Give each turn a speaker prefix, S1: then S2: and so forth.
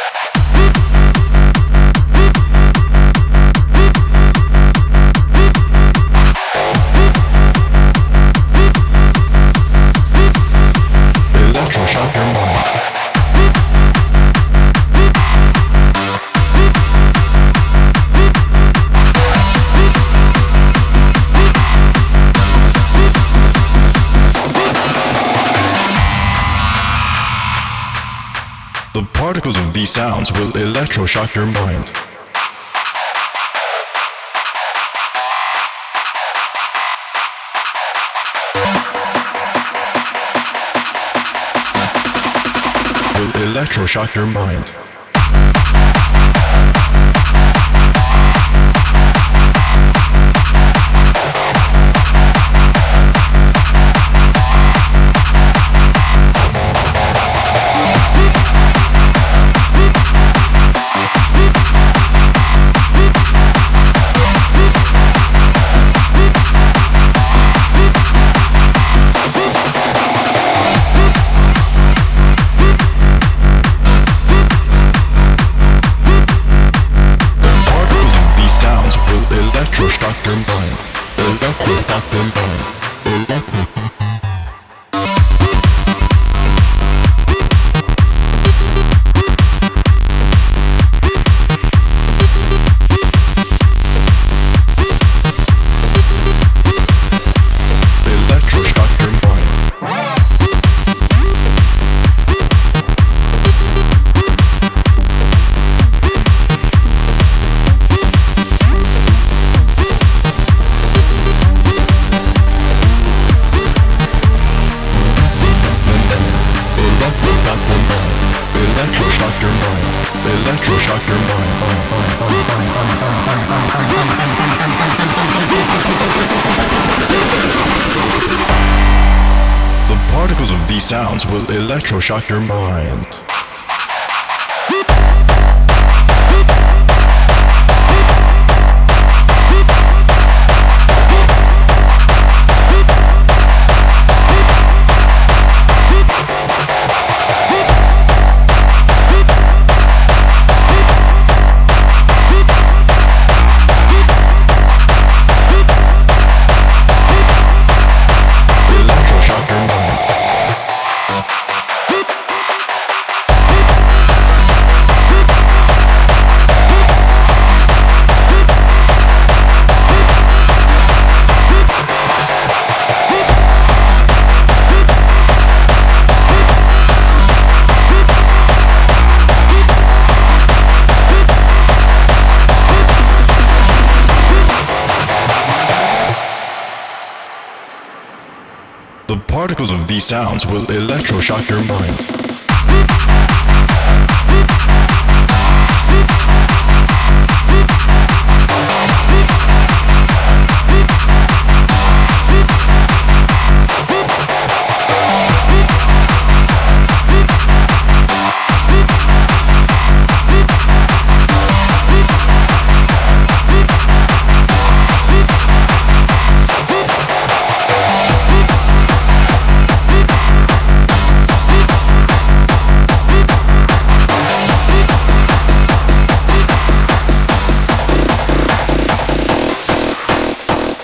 S1: Your mind. The particles of these sounds will electroshock your mind. Will electroshock your mind. Sounds will electroshock your mind. Electroshock your mind. Electro- Electroshock your mind. Electroshock your mind. The particles of these sounds will electroshock your mind. The particles of these sounds will electroshock your mind.